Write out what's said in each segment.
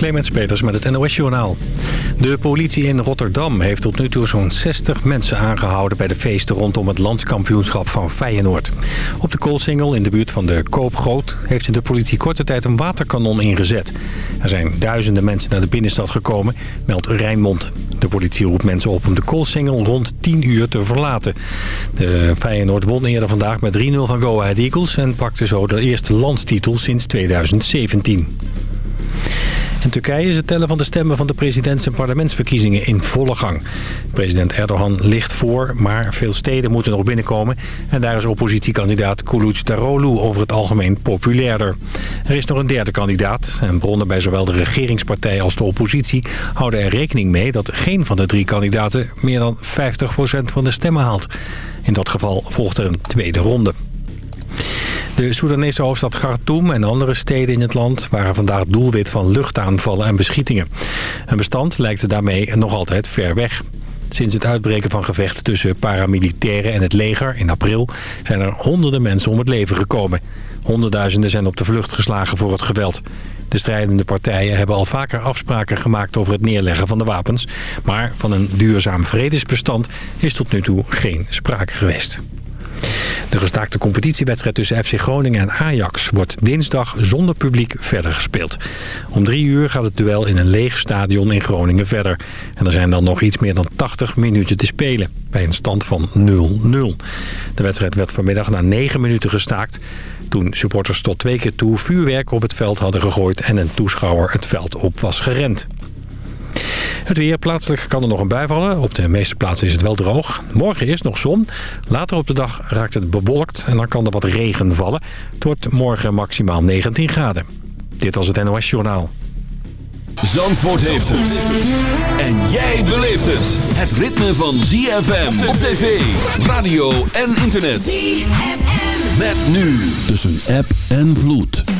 Clemens Peters met het NOS-journaal. De politie in Rotterdam heeft tot nu toe zo'n 60 mensen aangehouden... bij de feesten rondom het landskampioenschap van Feyenoord. Op de Koolsingel in de buurt van de Koopgoot... heeft de politie korte tijd een waterkanon ingezet. Er zijn duizenden mensen naar de binnenstad gekomen, meldt Rijnmond. De politie roept mensen op om de Koolsingel rond 10 uur te verlaten. De Feyenoord won eerder vandaag met 3-0 van Go Ahead Eagles... en pakte zo de eerste landstitel sinds 2017. In Turkije is het tellen van de stemmen van de presidents- en parlementsverkiezingen in volle gang. President Erdogan ligt voor, maar veel steden moeten nog binnenkomen. En daar is oppositiekandidaat Kılıçdaroğlu over het algemeen populairder. Er is nog een derde kandidaat. En bronnen bij zowel de regeringspartij als de oppositie houden er rekening mee... dat geen van de drie kandidaten meer dan 50% van de stemmen haalt. In dat geval volgt er een tweede ronde. De Soedanese hoofdstad Khartoum en andere steden in het land... waren vandaag doelwit van luchtaanvallen en beschietingen. Een bestand lijkt daarmee nog altijd ver weg. Sinds het uitbreken van gevechten tussen paramilitairen en het leger in april... zijn er honderden mensen om het leven gekomen. Honderdduizenden zijn op de vlucht geslagen voor het geweld. De strijdende partijen hebben al vaker afspraken gemaakt over het neerleggen van de wapens. Maar van een duurzaam vredesbestand is tot nu toe geen sprake geweest. De gestaakte competitiewedstrijd tussen FC Groningen en Ajax wordt dinsdag zonder publiek verder gespeeld. Om drie uur gaat het duel in een leeg stadion in Groningen verder. En er zijn dan nog iets meer dan 80 minuten te spelen, bij een stand van 0-0. De wedstrijd werd vanmiddag na 9 minuten gestaakt... toen supporters tot twee keer toe vuurwerk op het veld hadden gegooid... en een toeschouwer het veld op was gerend. Het weer plaatselijk kan er nog een bui vallen. Op de meeste plaatsen is het wel droog. Morgen is nog zon. Later op de dag raakt het bewolkt en dan kan er wat regen vallen. Het wordt morgen maximaal 19 graden. Dit was het NOS Journaal. Zandvoort heeft het. En jij beleeft het. Het ritme van ZFM op tv, radio en internet. ZFM. Met nu tussen app en vloed.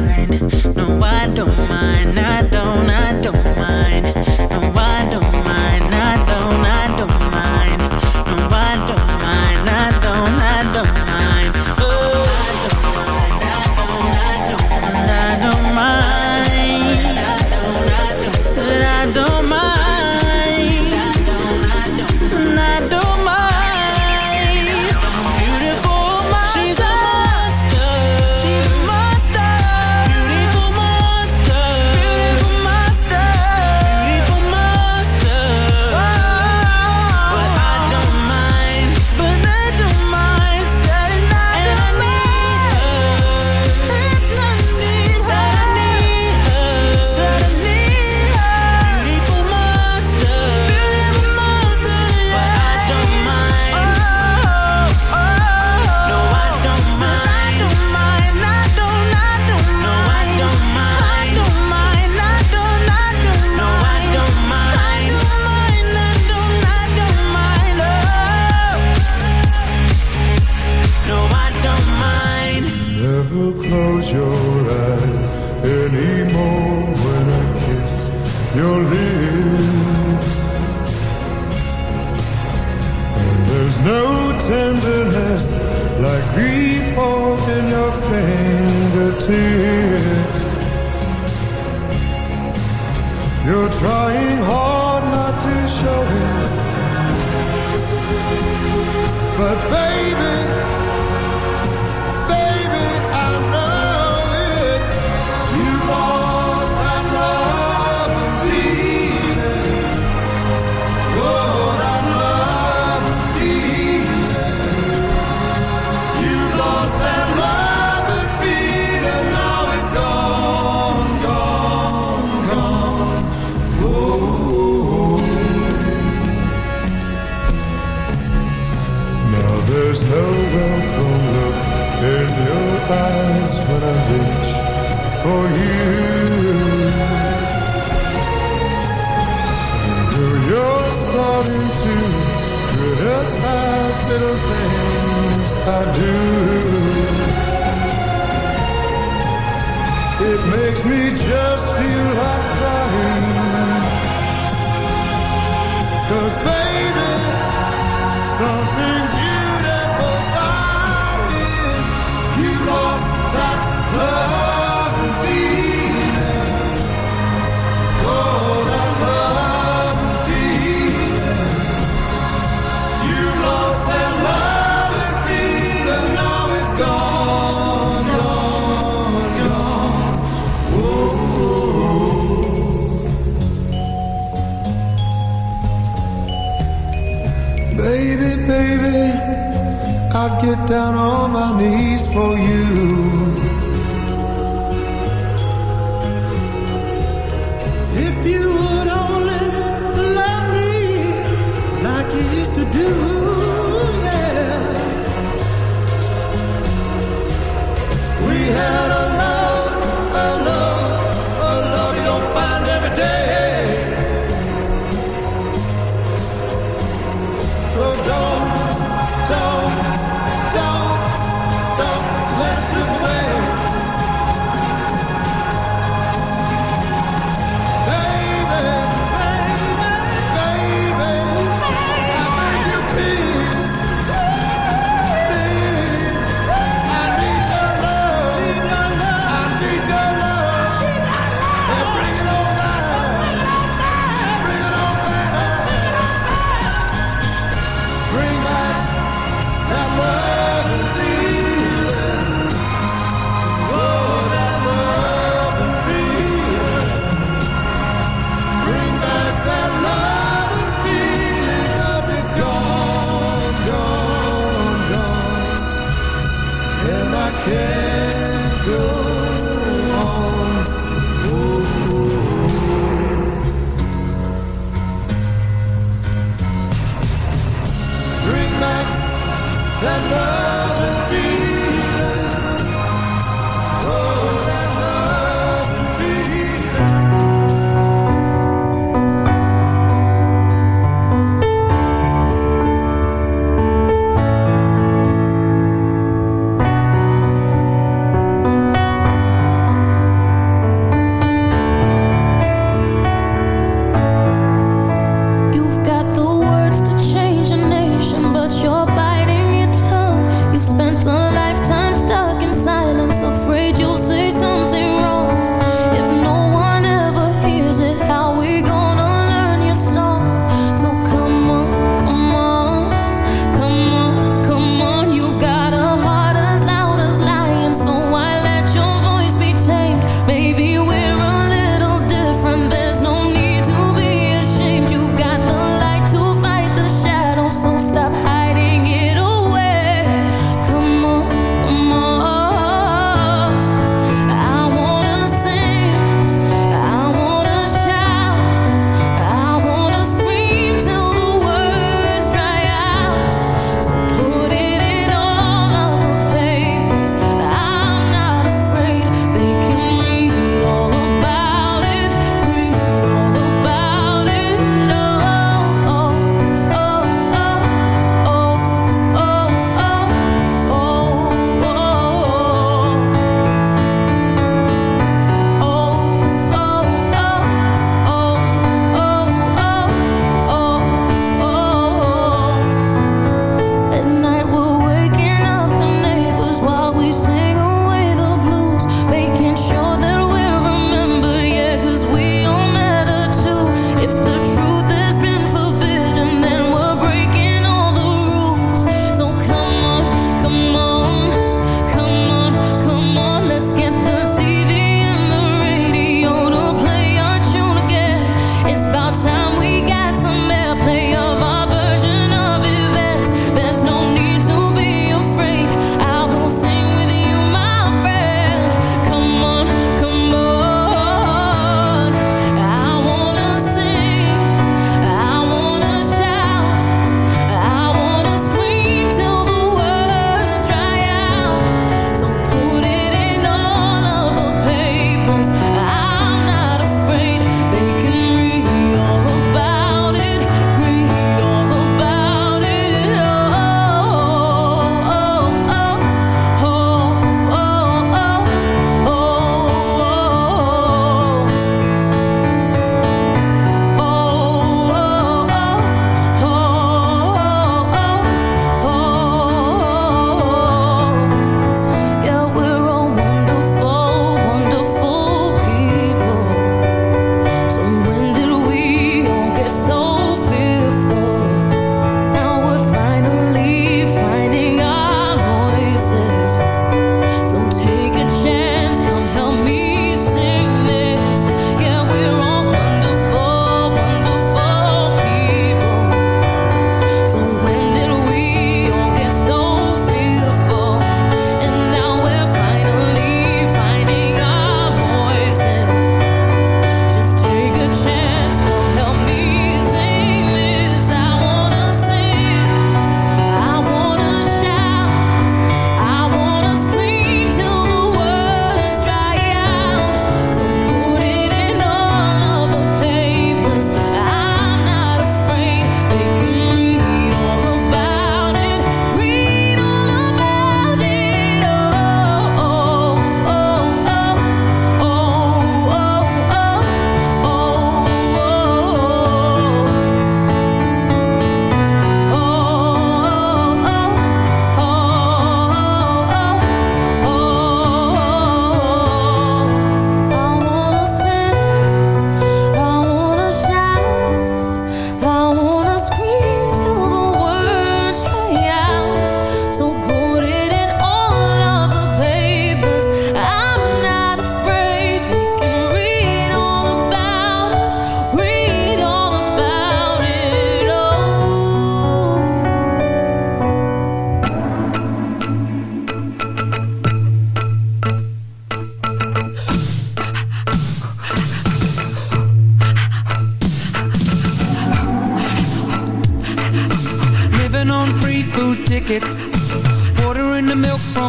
mind.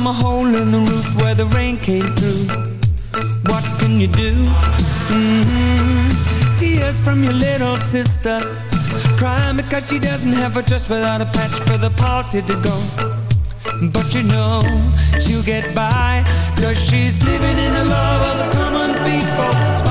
From a hole in the roof Where the rain came through What can you do? Mm -hmm. Tears from your little sister Crying because she doesn't have a dress Without a patch for the party to go But you know she'll get by Cause she's living in the love of the common people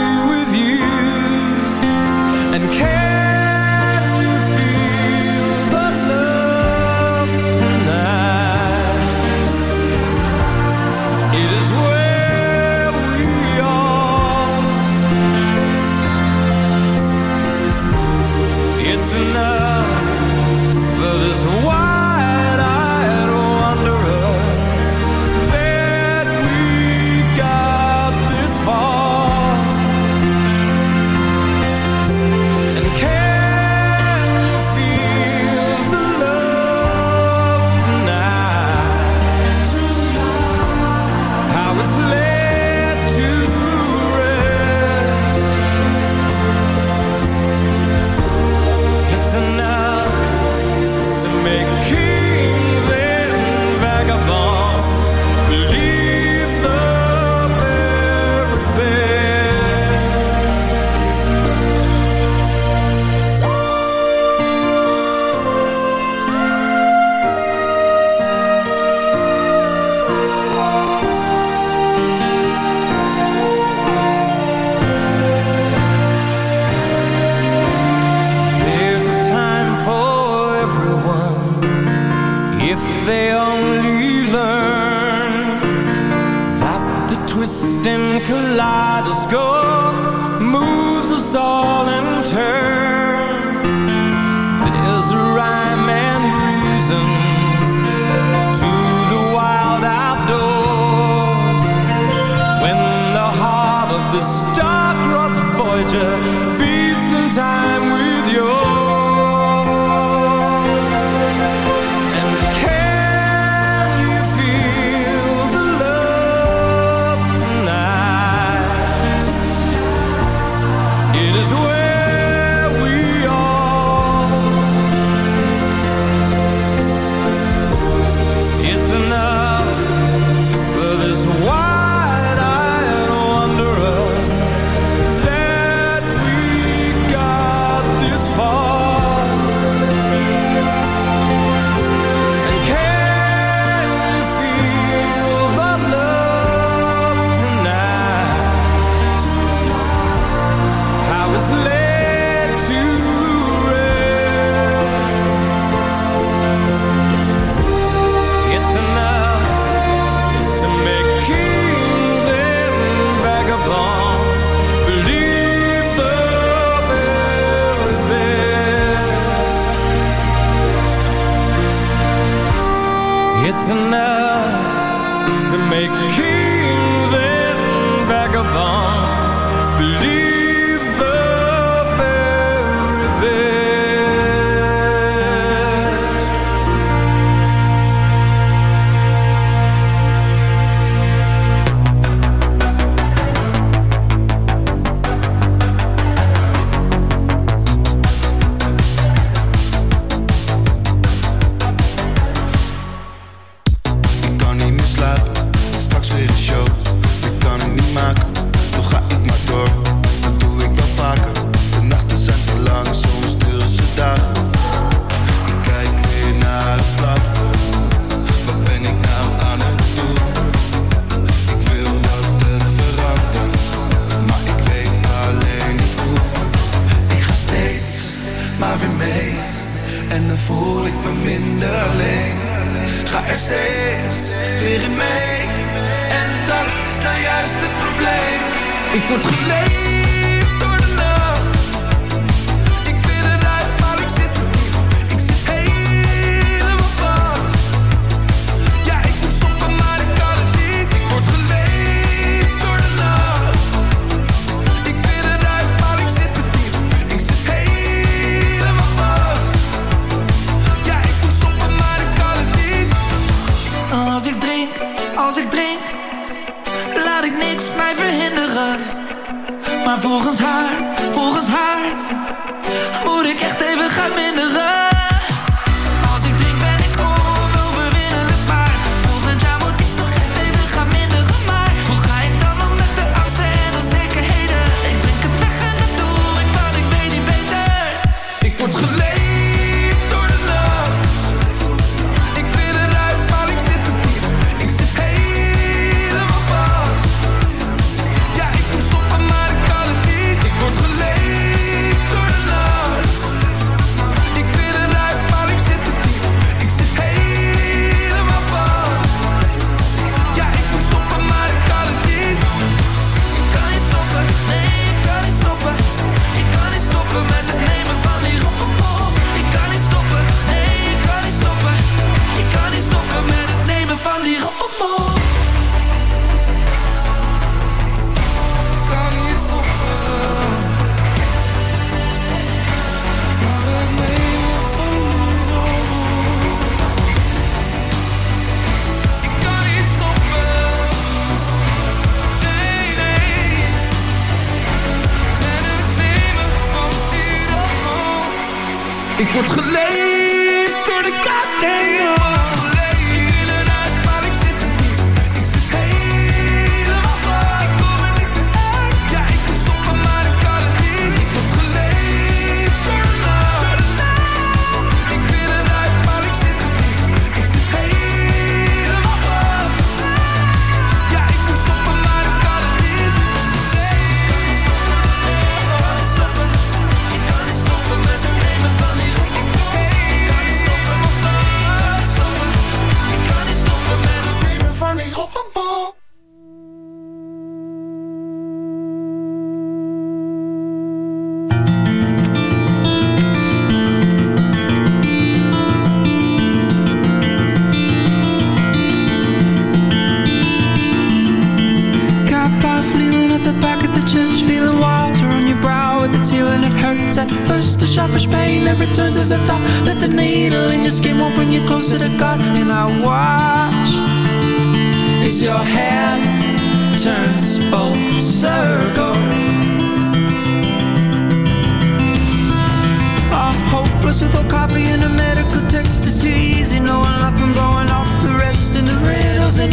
If they only learn that the twisting kaleidoscope moves us all in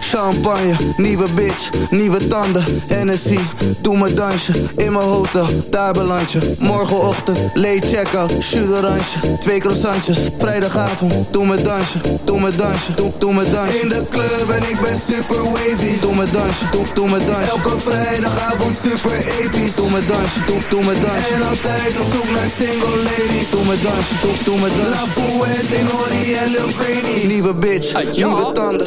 Champagne, nieuwe bitch, nieuwe tanden, Hennessy, doe mijn dansje, in mijn hotel, daar beland je. Morgenochtend, late check-out, sugarantje, twee croissantjes. Vrijdagavond, doe mijn dansje, doe mijn dansje, doe, doe mijn dansje. In de club en ik ben super wavy, doe mijn dansje, doe, doe mijn dansje. Elke vrijdagavond super episch, doe mijn dansje, doe, doe mijn dansje. En altijd op zoek naar single ladies, doe mijn dansje, doe, doe mijn dansje. La Fuente, Nori en Lil nieuwe bitch, nieuwe tanden.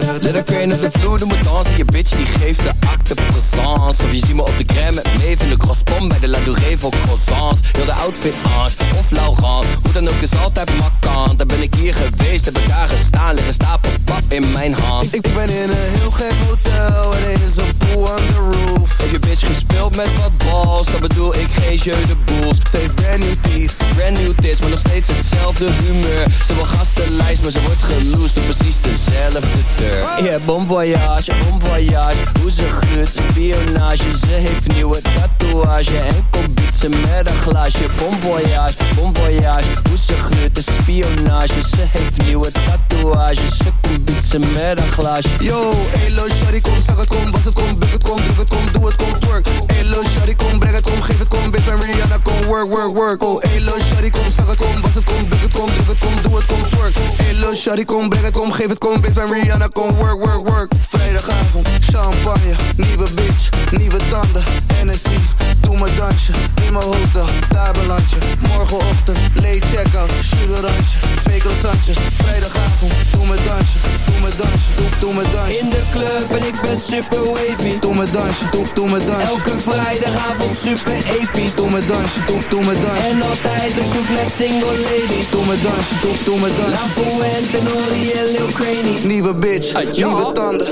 Let crane op de vloer, doe me dansen. Je bitch die geeft de acte présence. Of je ziet me op de gram met Maeve in de crosspom Bij de La Douree voor croissants. Heel de outfit Ange of Laurent. Hoe dan ook, het is altijd makkant Daar ben ik hier geweest, heb ik daar gestaan. Liggen stapels pap in mijn hand. Ik ben in een heel gek hotel. En er is een pool on the roof. Heb je bitch gespeeld met wat balls? Dan bedoel ik geen jeu de boels heeft brand new teeth, Brand new tits, maar nog steeds hetzelfde humeur. Ze wil gastenlijst, maar ze wordt geloosd Door precies dezelfde deur Yeah, bon voyage, bon voyage. Hoe ze gluurt, spionage. Ze heeft nieuwe tatoeage. En komt met een glaasje. Bon voyage, bon voyage. Hoe ze gluurt, de spionage. Ze heeft nieuwe tatoeage. Ze komt met een glaasje. Yo, elo, shawty, kom, zeg het, kom, was het, kom, buk het, kom, druk het, kom, doe het, kom, twerk. Elo, shawty, kom, breng het, kom, geef het, kom, bitch, ben Rihanna, kom, work, work, work. Oh, elo, shawty, shawty, kom, breng het, kom, geef het, kom, bitch, ben Rihanna, kom, work, work, work. Vrijdagavond, champagne, nieuwe bitch, nieuwe tanden, Hennessy. Doe mijn dansje, in mijn hotel, daar beland je. Morgenochtend, late check-out, sugarantje, twee croissantjes. Vrijdagavond, doe mijn dansje, doe mijn dansje, doe, doe doe me dansje. In de club en ik ben super wavy. Doe me dansje, doe, doe me dansje. Elke vrijdagavond super episch. Doe me dansje, doe, doe me dansje. En altijd op zoek naar single ladies. Doe me dansje, doe, doe me dansje. La Fuente, Nori en Lil Craney. Nieuwe bitch, nieuwe tanden.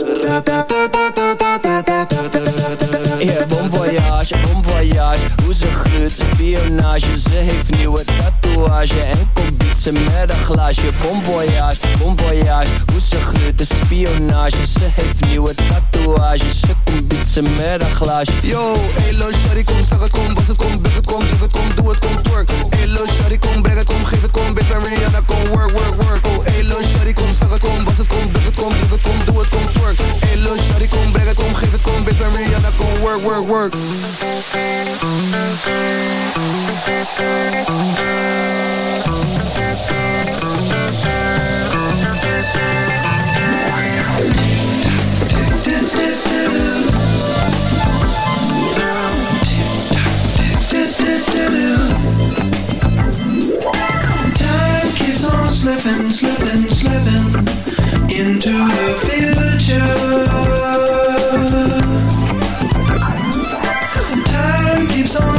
Yeah, bon voyage, bon voyage Hoe ze gluurt, spionage Ze heeft nieuwe tatoeage En komt bietsen met een glaasje Bon voyage, bon voyage Hoe ze gluurt, spionage Ze heeft nieuwe tatoeage Ze komt bietsen met een glaasje Yo, elo, shawty, kom, zeg het, kom, was het, kom, buk het, kom, druk het, kom, doe het, kom, twerk Elo, shawty, kom, breng het, kom, geef het, kom, bitch, bij Rihanna, kom, work, work, work Oh, elo, shawty, kom, zeg het, kom, was het, kom, buk het, kom, druk het, kom, doe het, kom, twerk Elo, shawty, kom, breng het, kom, geef het, kom, bitch, bij Rihanna, kom, work, work, work. Time keeps on slipping, slipping, slipping into the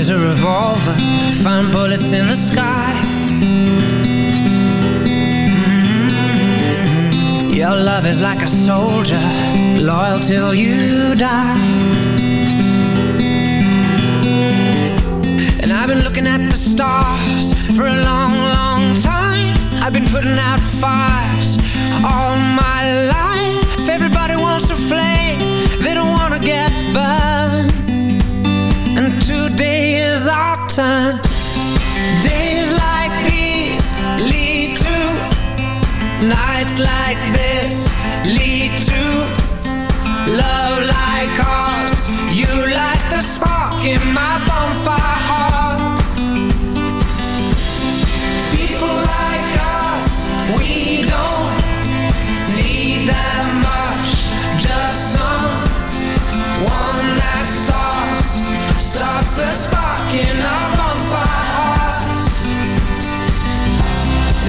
Is a revolver, find bullets in the sky. Mm. Your love is like a soldier, loyal till you die. And I've been looking at the stars for a long, long time. I've been putting out fires all my life. Everybody wants a flame, they don't wanna get burned. And today is our turn. Days like these lead to nights like this lead to love like ours. You light the spark in my bonfire spark in our bonfire hearts.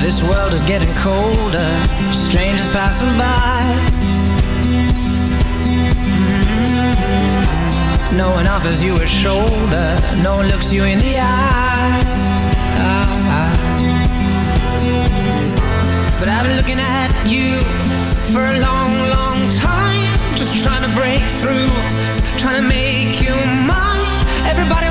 This world is getting colder Strangers passing by. Mm-hmm. No one offers you a shoulder No one looks you in the eye. But I've been looking at you For a long, long time Just trying to break through Trying to make you mine. Everybody